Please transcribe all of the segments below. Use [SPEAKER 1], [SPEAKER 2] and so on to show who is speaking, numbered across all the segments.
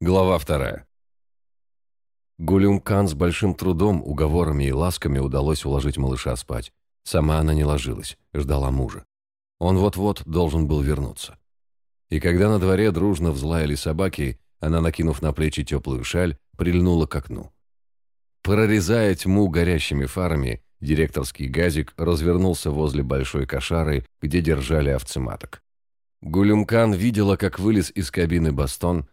[SPEAKER 1] Глава вторая. Гулюмкан с большим трудом, уговорами и ласками удалось уложить малыша спать. Сама она не ложилась, ждала мужа. Он вот-вот должен был вернуться. И когда на дворе дружно взлаяли собаки, она, накинув на плечи теплую шаль, прильнула к окну. Прорезая тьму горящими фарами, директорский газик развернулся возле большой кошары, где держали овцематок. Гулюмкан видела, как вылез из кабины Бастон,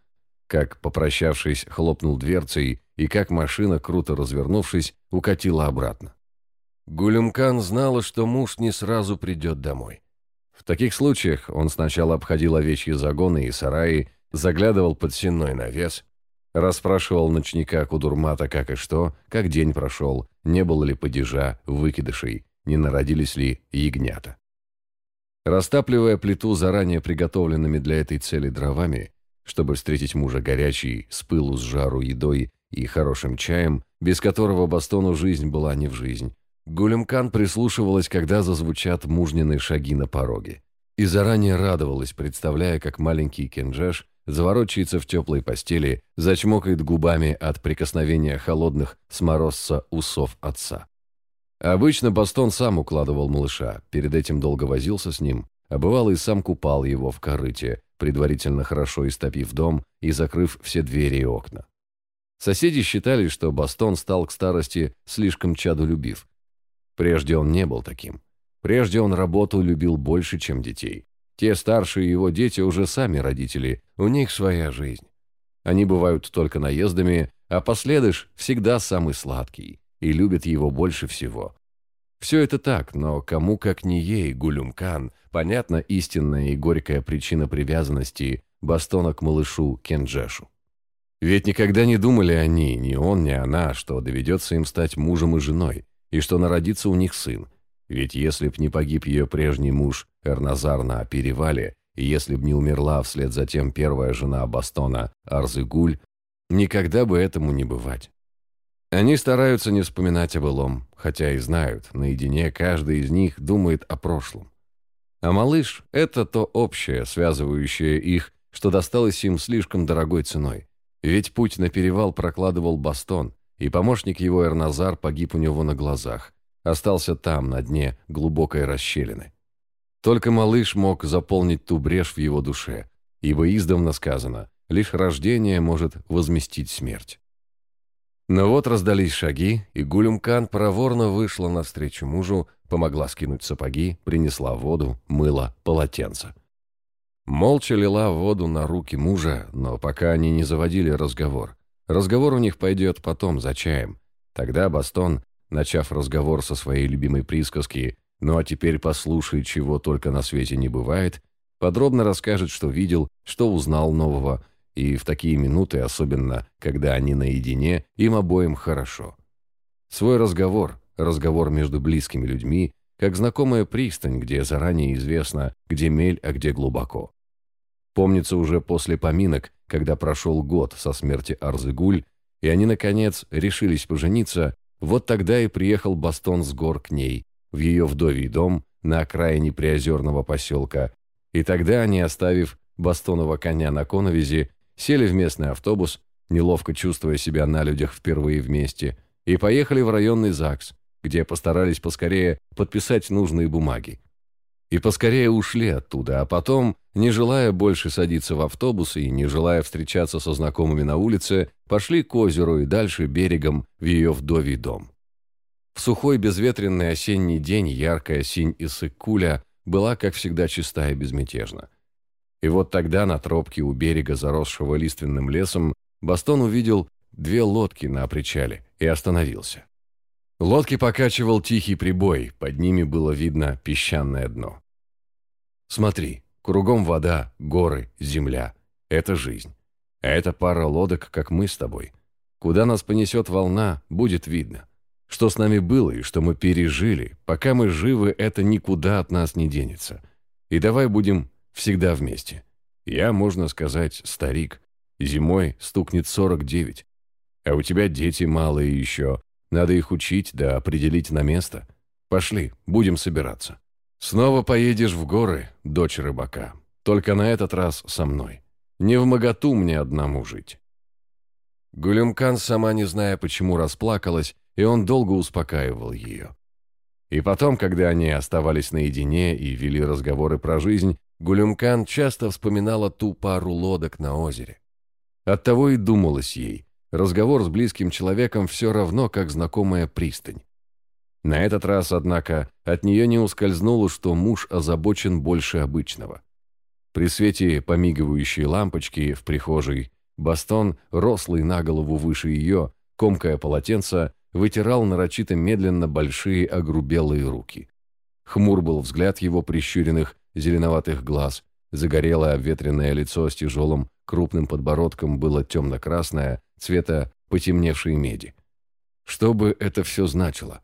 [SPEAKER 1] как, попрощавшись, хлопнул дверцей и как машина, круто развернувшись, укатила обратно. Гулюмкан знала, что муж не сразу придет домой. В таких случаях он сначала обходил овечьи загоны и сараи, заглядывал под сенной навес, расспрашивал ночника Кудурмата как и что, как день прошел, не было ли падежа, выкидышей, не народились ли ягнята. Растапливая плиту заранее приготовленными для этой цели дровами, чтобы встретить мужа горячей, с пылу с жару едой и хорошим чаем, без которого Бастону жизнь была не в жизнь, Гулемкан прислушивалась, когда зазвучат мужнины шаги на пороге. И заранее радовалась, представляя, как маленький Кенджеш заворочается в теплой постели, зачмокает губами от прикосновения холодных с усов отца. Обычно Бастон сам укладывал малыша, перед этим долго возился с ним, а бывало и сам купал его в корыте, предварительно хорошо истопив дом и закрыв все двери и окна. Соседи считали, что Бастон стал к старости слишком чадолюбив. Прежде он не был таким. Прежде он работу любил больше, чем детей. Те старшие его дети уже сами родители, у них своя жизнь. Они бывают только наездами, а последыш всегда самый сладкий и любит его больше всего. Все это так, но кому как не ей, Гулюмкан, понятна истинная и горькая причина привязанности Бастона к малышу Кенджешу. Ведь никогда не думали они, ни он, ни она, что доведется им стать мужем и женой, и что народится у них сын. Ведь если б не погиб ее прежний муж Эрназар на перевале, и если б не умерла вслед за тем первая жена Бастона Арзыгуль, никогда бы этому не бывать. Они стараются не вспоминать о былом, хотя и знают, наедине каждый из них думает о прошлом. А малыш – это то общее, связывающее их, что досталось им слишком дорогой ценой. Ведь путь на перевал прокладывал Бастон, и помощник его Эрназар погиб у него на глазах, остался там, на дне глубокой расщелины. Только малыш мог заполнить ту брешь в его душе, ибо издавна сказано, лишь рождение может возместить смерть. Но вот раздались шаги, и Гулюмкан проворно вышла навстречу мужу, помогла скинуть сапоги, принесла воду, мыло, полотенце. Молча лила воду на руки мужа, но пока они не заводили разговор. Разговор у них пойдет потом, за чаем. Тогда Бастон, начав разговор со своей любимой присказки «Ну а теперь послушай, чего только на свете не бывает», подробно расскажет, что видел, что узнал нового, и в такие минуты, особенно когда они наедине, им обоим хорошо. Свой разговор, разговор между близкими людьми, как знакомая пристань, где заранее известно, где мель, а где глубоко. Помнится уже после поминок, когда прошел год со смерти Арзыгуль, и они, наконец, решились пожениться, вот тогда и приехал Бастон с гор к ней, в ее вдовий дом на окраине приозерного поселка, и тогда они, оставив Бастонова коня на коновизе, сели в местный автобус, неловко чувствуя себя на людях впервые вместе, и поехали в районный ЗАГС, где постарались поскорее подписать нужные бумаги и поскорее ушли оттуда, а потом, не желая больше садиться в автобус и не желая встречаться со знакомыми на улице, пошли к озеру и дальше берегом в ее вдовий дом. В сухой безветренный осенний день яркая синь Иссык-Куля была, как всегда, чиста и безмятежна. И вот тогда на тропке у берега, заросшего лиственным лесом, Бастон увидел две лодки на причале и остановился. Лодки покачивал тихий прибой, под ними было видно песчаное дно. Смотри, кругом вода, горы, земля. Это жизнь. А это пара лодок, как мы с тобой. Куда нас понесет волна, будет видно. Что с нами было и что мы пережили, пока мы живы, это никуда от нас не денется. И давай будем всегда вместе. Я, можно сказать, старик. Зимой стукнет 49. А у тебя дети малые еще, надо их учить да определить на место. Пошли, будем собираться. Снова поедешь в горы, дочь рыбака. Только на этот раз со мной. Не в моготу мне одному жить. Гулюмкан, сама не зная, почему расплакалась, и он долго успокаивал ее. И потом, когда они оставались наедине и вели разговоры про жизнь, Гулюмкан часто вспоминала ту пару лодок на озере. Оттого и думалось ей, разговор с близким человеком все равно, как знакомая пристань. На этот раз, однако, от нее не ускользнуло, что муж озабочен больше обычного. При свете помигивающей лампочки в прихожей Бастон, рослый на голову выше ее, комкая полотенце, вытирал нарочито медленно большие огрубелые руки. Хмур был взгляд его прищуренных, зеленоватых глаз, загорелое обветренное лицо с тяжелым, крупным подбородком было темно-красное, цвета потемневшей меди. Что бы это все значило?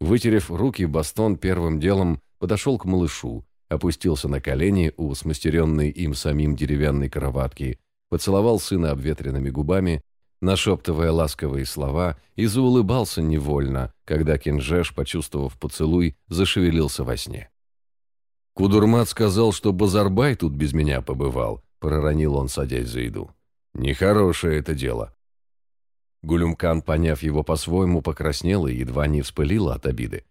[SPEAKER 1] Вытерев руки, Бастон первым делом подошел к малышу, опустился на колени у смастеренной им самим деревянной кроватки, поцеловал сына обветренными губами, нашептывая ласковые слова, и заулыбался невольно, когда Кинжеш, почувствовав поцелуй, зашевелился во сне. «Кудурмат сказал, что Базарбай тут без меня побывал», — проронил он, садясь за еду. «Нехорошее это дело». Гулюмкан, поняв его по-своему, покраснел и едва не вспылил от обиды.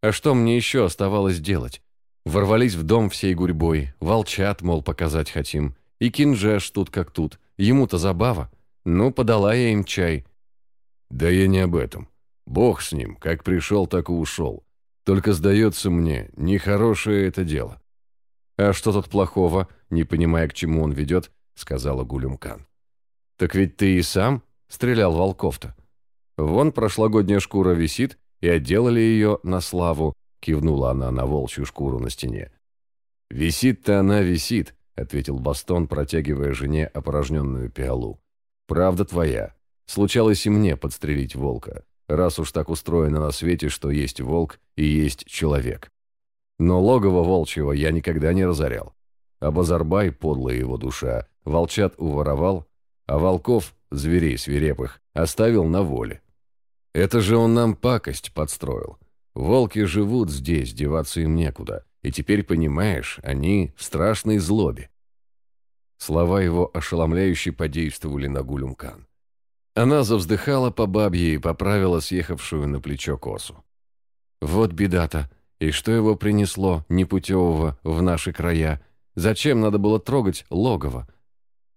[SPEAKER 1] «А что мне еще оставалось делать? Ворвались в дом всей гурьбой, волчат, мол, показать хотим. И кинжеш тут как тут. Ему-то забава. Ну, подала я им чай». «Да я не об этом. Бог с ним, как пришел, так и ушел. Только, сдается мне, нехорошее это дело». «А что тут плохого?» Не понимая, к чему он ведет, сказала Гулюмкан. «Так ведь ты и сам стрелял волков-то. Вон прошлогодняя шкура висит, и отделали ее на славу», кивнула она на волчью шкуру на стене. «Висит-то она висит», — ответил Бастон, протягивая жене опорожненную пиалу. «Правда твоя. Случалось и мне подстрелить волка раз уж так устроено на свете, что есть волк и есть человек. Но логово волчьего я никогда не разорял. А Базарбай, подлая его душа, волчат уворовал, а волков, зверей свирепых, оставил на воле. Это же он нам пакость подстроил. Волки живут здесь, деваться им некуда. И теперь, понимаешь, они в страшной злобе. Слова его ошеломляюще подействовали на Гулюмкан. Она завздыхала по бабье и поправила съехавшую на плечо косу. Вот беда-то. И что его принесло, непутевого, в наши края? Зачем надо было трогать логово?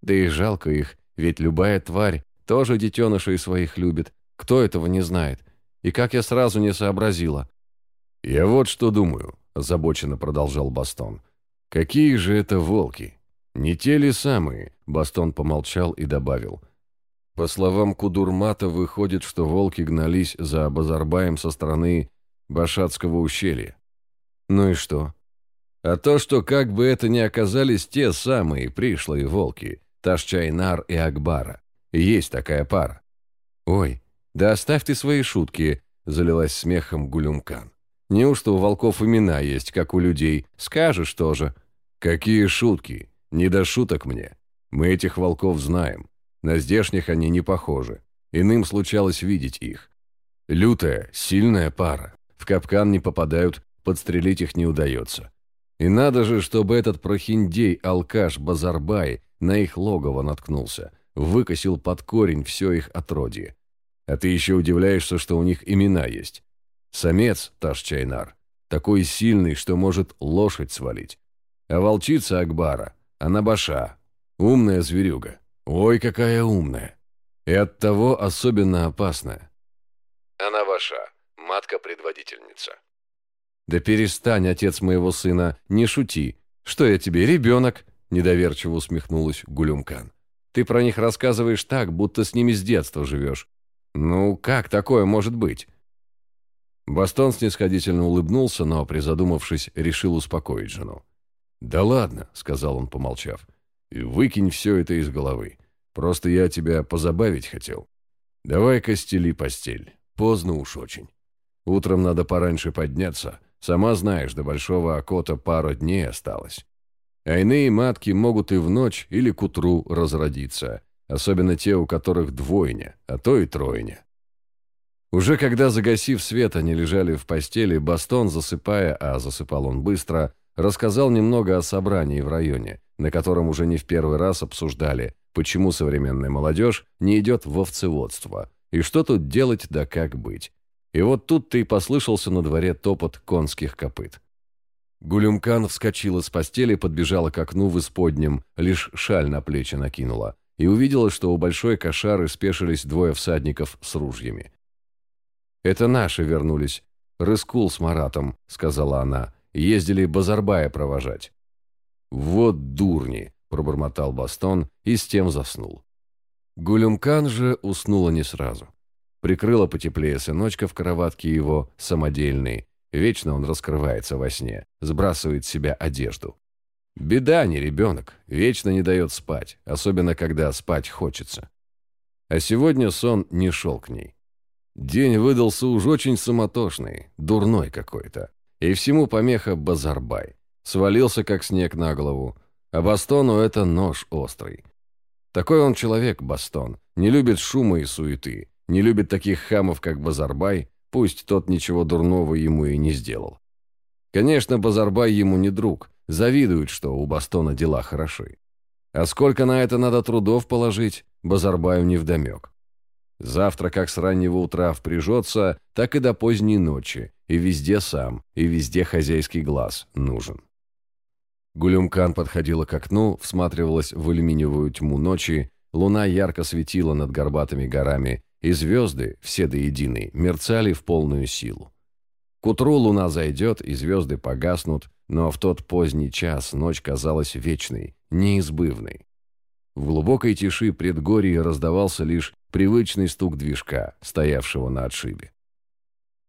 [SPEAKER 1] Да и жалко их, ведь любая тварь тоже детенышей своих любит. Кто этого не знает? И как я сразу не сообразила? «Я вот что думаю», – озабоченно продолжал Бастон. «Какие же это волки? Не те ли самые?» Бастон помолчал и добавил – по словам Кудурмата, выходит, что волки гнались за Базарбаем со стороны Башатского ущелья. Ну и что? А то, что как бы это ни оказались те самые пришлые волки, Ташчайнар и Акбара. Есть такая пара. Ой, да оставь ты свои шутки, залилась смехом Гулюмкан. Неужто у волков имена есть, как у людей? Скажешь тоже. Какие шутки? Не до шуток мне. Мы этих волков знаем. На здешних они не похожи. Иным случалось видеть их. Лютая, сильная пара. В капкан не попадают, подстрелить их не удается. И надо же, чтобы этот прохиндей-алкаш Базарбай на их логово наткнулся, выкосил под корень все их отродье. А ты еще удивляешься, что у них имена есть. Самец, Ташчайнар, такой сильный, что может лошадь свалить. А волчица Акбара, она баша, умная зверюга. Ой, какая умная. И оттого особенно опасная.
[SPEAKER 2] Она ваша, матка-предводительница.
[SPEAKER 1] Да перестань, отец моего сына, не шути. Что я тебе, ребенок? Недоверчиво усмехнулась Гулюмкан. Ты про них рассказываешь так, будто с ними с детства живешь. Ну, как такое может быть? Бастон снисходительно улыбнулся, но, призадумавшись, решил успокоить жену. «Да ладно», — сказал он, помолчав. И выкинь все это из головы. Просто я тебя позабавить хотел. Давай-ка стели постель. Поздно уж очень. Утром надо пораньше подняться. Сама знаешь, до большого окота пару дней осталось. А иные матки могут и в ночь или к утру разродиться, особенно те, у которых двойня, а то и тройня. Уже когда, загасив свет, они лежали в постели, Бастон, засыпая, а засыпал он быстро, рассказал немного о собрании в районе, на котором уже не в первый раз обсуждали, почему современная молодежь не идет в овцеводство, и что тут делать да как быть. И вот тут-то и послышался на дворе топот конских копыт. Гулюмкан вскочила с постели, подбежала к окну в исподнем, лишь шаль на плечи накинула, и увидела, что у большой кошары спешились двое всадников с ружьями. «Это наши вернулись. Рыскул с Маратом», — сказала она. «Ездили Базарбая провожать». «Вот дурни!» — пробормотал Бастон и с тем заснул. Гулюмкан же уснула не сразу. Прикрыла потеплее сыночка в кроватке его, самодельной. Вечно он раскрывается во сне, сбрасывает с себя одежду. Беда не ребенок, вечно не дает спать, особенно когда спать хочется. А сегодня сон не шел к ней. День выдался уж очень суматошный, дурной какой-то. И всему помеха Базарбай. Свалился, как снег на голову. А Бастону это нож острый. Такой он человек, Бастон. Не любит шума и суеты. Не любит таких хамов, как Базарбай, пусть тот ничего дурного ему и не сделал. Конечно, Базарбай ему не друг. Завидует, что у Бастона дела хороши. А сколько на это надо трудов положить, Базарбаю невдомек. Завтра, как с раннего утра впряжется, так и до поздней ночи, и везде сам, и везде хозяйский глаз нужен. Гулюмкан подходила к окну, всматривалась в алюминиевую тьму ночи, луна ярко светила над горбатыми горами, и звезды, все до единой, мерцали в полную силу. К утру луна зайдет, и звезды погаснут, но в тот поздний час ночь казалась вечной, неизбывной. В глубокой тиши предгорья раздавался лишь привычный стук движка, стоявшего на отшибе.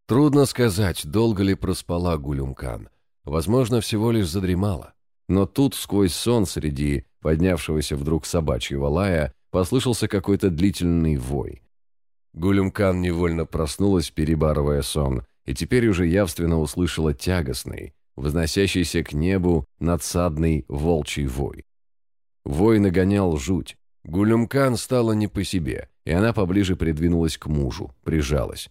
[SPEAKER 1] Трудно сказать, долго ли проспала Гулюмкан. Возможно, всего лишь задремала. Но тут, сквозь сон среди поднявшегося вдруг собачьего лая, послышался какой-то длительный вой. Гулюмкан невольно проснулась, перебарывая сон, и теперь уже явственно услышала тягостный, возносящийся к небу надсадный волчий вой. Вой нагонял жуть. Гулюмкан стала не по себе, и она поближе придвинулась к мужу, прижалась.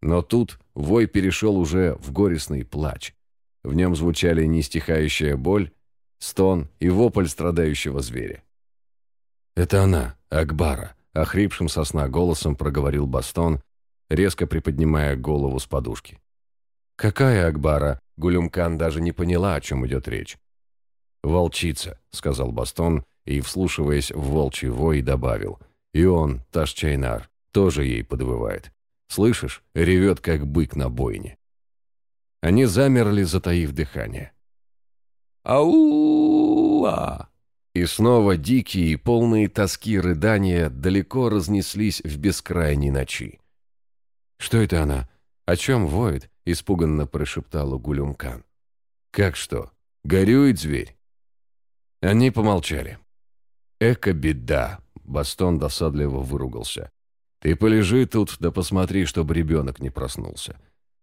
[SPEAKER 1] Но тут вой перешел уже в горестный плач. В нем звучали нестихающая боль, стон и вопль страдающего зверя. «Это она, Акбара», — охрипшим сосна голосом проговорил Бастон, резко приподнимая голову с подушки. «Какая Акбара?» — Гулюмкан даже не поняла, о чем идет речь. «Волчица», — сказал Бастон, и, вслушиваясь в волчий вой, добавил. «И он, Ташчайнар, тоже ей подвывает. Слышишь, ревет, как бык на бойне». Они замерли, затаив дыхание. «Ау-а!» И снова дикие и полные тоски рыдания далеко разнеслись в бескрайней ночи. «Что это она? О чем воет?» — испуганно прошептала Гулюмкан. «Как что? Горюет зверь?» Они помолчали. «Эка беда!» — Бастон досадливо выругался. «Ты полежи тут, да посмотри, чтобы ребенок не проснулся.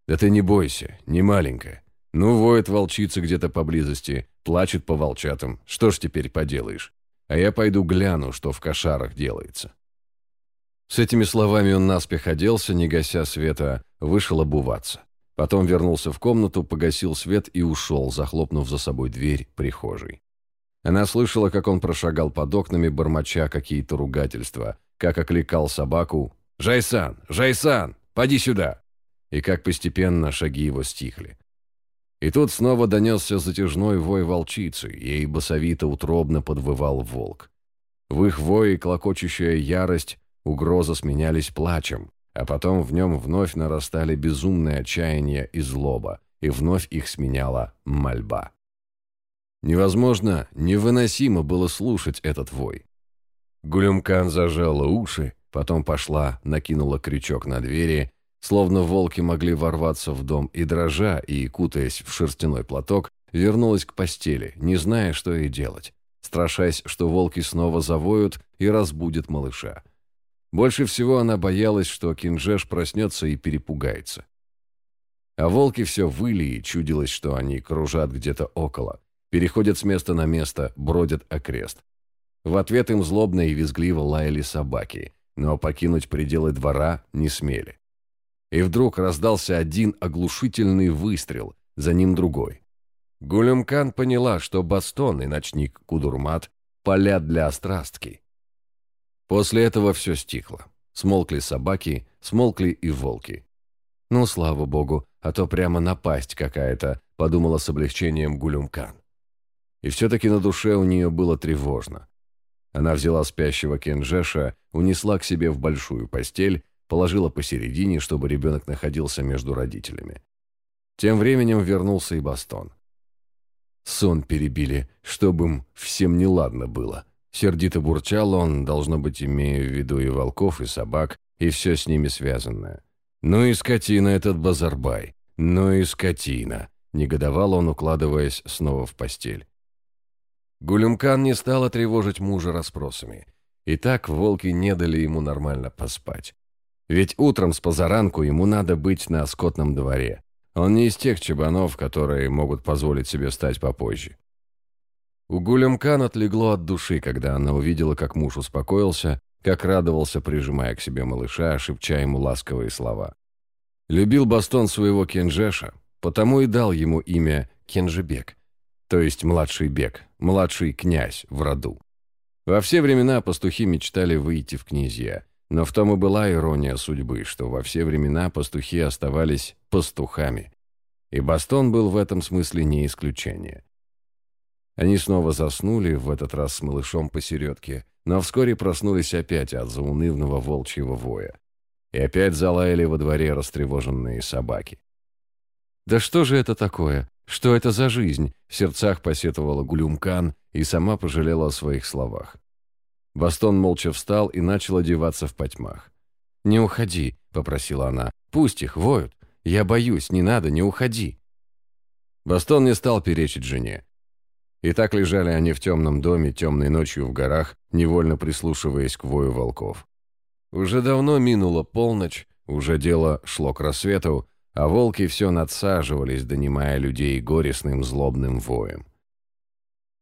[SPEAKER 1] Да ты не бойся, не маленькая. Ну, воет волчица где-то поблизости, плачет по волчатам. Что ж теперь поделаешь? А я пойду гляну, что в кошарах делается». С этими словами он наспех оделся, не гася света, вышел обуваться. Потом вернулся в комнату, погасил свет и ушел, захлопнув за собой дверь прихожей. Она слышала, как он прошагал под окнами, бормоча какие-то ругательства, как окликал собаку «Жайсан! Жайсан! Поди сюда!» И как постепенно шаги его стихли. И тут снова донесся затяжной вой волчицы, ей басовито утробно подвывал волк. В их вое клокочущая ярость, угроза сменялись плачем, а потом в нем вновь нарастали безумное отчаяние и злоба, и вновь их сменяла мольба. Невозможно, невыносимо было слушать этот вой. Гулюмкан зажала уши, потом пошла, накинула крючок на двери Словно волки могли ворваться в дом и, дрожа и кутаясь в шерстяной платок, вернулась к постели, не зная, что ей делать, страшась, что волки снова завоют и разбудят малыша. Больше всего она боялась, что Кинжеш проснется и перепугается. А волки все выли, и чудилось, что они кружат где-то около, переходят с места на место, бродят окрест. В ответ им злобно и визгливо лаяли собаки, но покинуть пределы двора не смели. И вдруг раздался один оглушительный выстрел, за ним другой. Гулюмкан поняла, что Бастон и ночник Кудурмат – поля для острастки. После этого все стихло. Смолкли собаки, смолкли и волки. «Ну, слава богу, а то прямо напасть какая-то», — подумала с облегчением Гулюмкан. И все-таки на душе у нее было тревожно. Она взяла спящего Кенджеша, унесла к себе в большую постель, положила посередине, чтобы ребенок находился между родителями. Тем временем вернулся и Бастон. Сон перебили, чтобы им всем неладно было. Сердито бурчал он, должно быть, имея в виду и волков, и собак, и все с ними связанное. «Ну и скотина этот Базарбай! Ну и скотина!» — негодовал он, укладываясь снова в постель. Гулюмкан не стала тревожить мужа расспросами. И так волки не дали ему нормально поспать. Ведь утром с позаранку ему надо быть на скотном дворе. Он не из тех чебанов, которые могут позволить себе стать попозже. У Гулемкан отлегло от души, когда она увидела, как муж успокоился, как радовался, прижимая к себе малыша, шепча ему ласковые слова. Любил Бастон своего Кенжеша, потому и дал ему имя Кенжебек, то есть младший бег, младший князь в роду. Во все времена пастухи мечтали выйти в князья, но в том и была ирония судьбы, что во все времена пастухи оставались пастухами. И Бастон был в этом смысле не исключение. Они снова заснули, в этот раз с малышом посередке, но вскоре проснулись опять от заунывного волчьего воя. И опять залаяли во дворе растревоженные собаки. «Да что же это такое? Что это за жизнь?» В сердцах посетовала Гулюмкан и сама пожалела о своих словах. Бастон молча встал и начал одеваться в потьмах. «Не уходи», — попросила она. «Пусть их воют. Я боюсь, не надо, не уходи». Бастон не стал перечить жене. И так лежали они в темном доме темной ночью в горах, невольно прислушиваясь к вою волков. Уже давно минула полночь, уже дело шло к рассвету, а волки все надсаживались, донимая людей горестным злобным воем.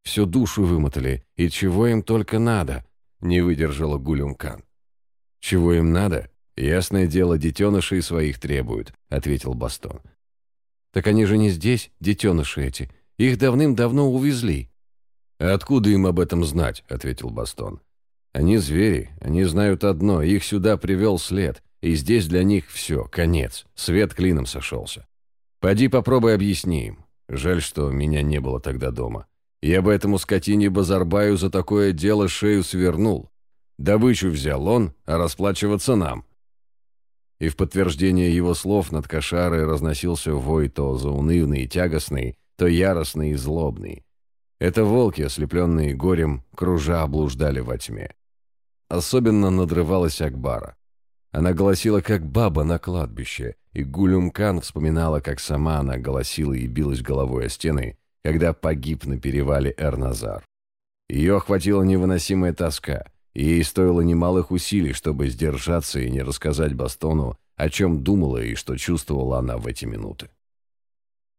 [SPEAKER 1] Всю душу вымотали, и чего им только надо, не выдержала Гулюмкан. Чего им надо? Ясное дело, детенышей своих требуют, ответил Бастон. Так они же не здесь, детеныши эти, их давным-давно увезли». «Откуда им об этом знать?» — ответил Бастон. «Они звери, они знают одно, их сюда привел след, и здесь для них все, конец, свет клином сошелся. Пойди попробуй объясни им. Жаль, что меня не было тогда дома. Я бы этому скотине Базарбаю за такое дело шею свернул. Добычу взял он, а расплачиваться нам». И в подтверждение его слов над кошарой разносился вой то заунывный и тягостный, то яростный и злобный. Это волки, ослепленные горем, кружа облуждали во тьме. Особенно надрывалась Акбара. Она голосила, как баба на кладбище, и Гулюмкан вспоминала, как сама она голосила и билась головой о стены, когда погиб на перевале Эрназар. Ее охватила невыносимая тоска, и ей стоило немалых усилий, чтобы сдержаться и не рассказать Бастону, о чем думала и что чувствовала она в эти минуты.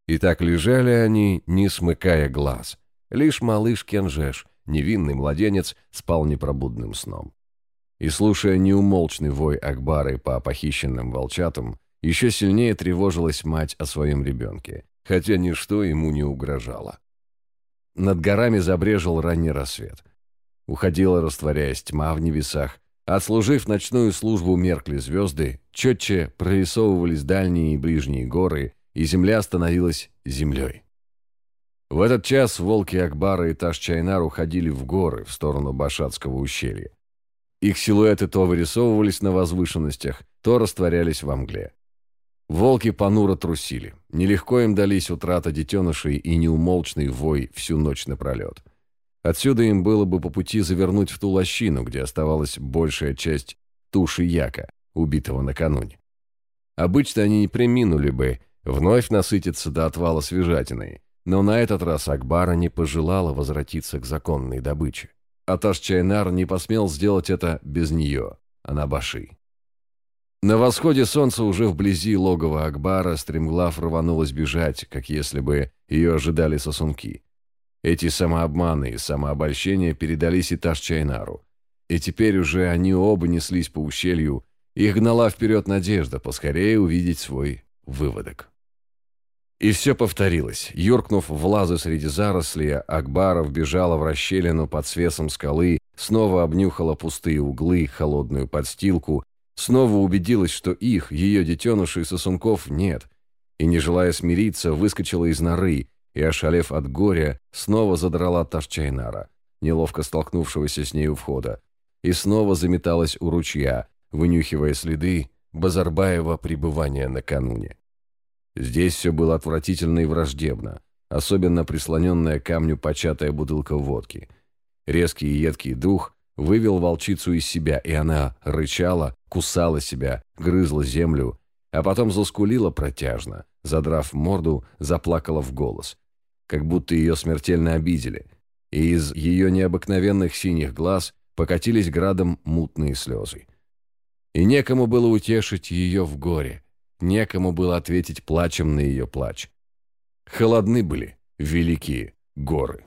[SPEAKER 1] И так лежали они, не смыкая глаз. Лишь малыш Кенжеш, невинный младенец, спал непробудным сном. И, слушая неумолчный вой Акбары по похищенным волчатам, еще сильнее тревожилась мать о своем ребенке, хотя ничто ему не угрожало. Над горами забрежил ранний рассвет. Уходила, растворяясь тьма в небесах, Отслужив ночную службу меркли звезды, четче прорисовывались дальние и ближние горы, и земля становилась землей. В этот час волки Акбара и Таш-Чайнар уходили в горы в сторону Башатского ущелья. Их силуэты то вырисовывались на возвышенностях, то растворялись во мгле. Волки понуро трусили. Нелегко им дались утрата детенышей и неумолчный вой всю ночь напролет. Отсюда им было бы по пути завернуть в ту лощину, где оставалась большая часть туши яка, убитого накануне. Обычно они не приминули бы вновь насытиться до отвала свежатиной, но на этот раз Акбара не пожелала возвратиться к законной добыче. Аташ Чайнар не посмел сделать это без нее, Анабаши. На восходе солнца уже вблизи логова Акбара стремглав рванулась бежать, как если бы ее ожидали сосунки. Эти самообманы и самообольщения передались и Таш Чайнару. И теперь уже они оба неслись по ущелью, их гнала вперед надежда поскорее увидеть свой выводок. И все повторилось. Юркнув в лазы среди зарослей, Акбаров бежала в расщелину под свесом скалы, снова обнюхала пустые углы, холодную подстилку, снова убедилась, что их, ее детенышей сосунков, нет, и, не желая смириться, выскочила из норы и, ошалев от горя, снова задрала Ташчайнара, неловко столкнувшегося с ней у входа, и снова заметалась у ручья, вынюхивая следы Базарбаева пребывания накануне. Здесь все было отвратительно и враждебно, особенно прислоненная к камню початая бутылка водки. Резкий и едкий дух вывел волчицу из себя, и она рычала, кусала себя, грызла землю, а потом заскулила протяжно, задрав морду, заплакала в голос, как будто ее смертельно обидели, и из ее необыкновенных синих глаз покатились градом мутные слезы. И некому было утешить ее в горе, некому было ответить плачем на ее плач. Холодны были великие горы.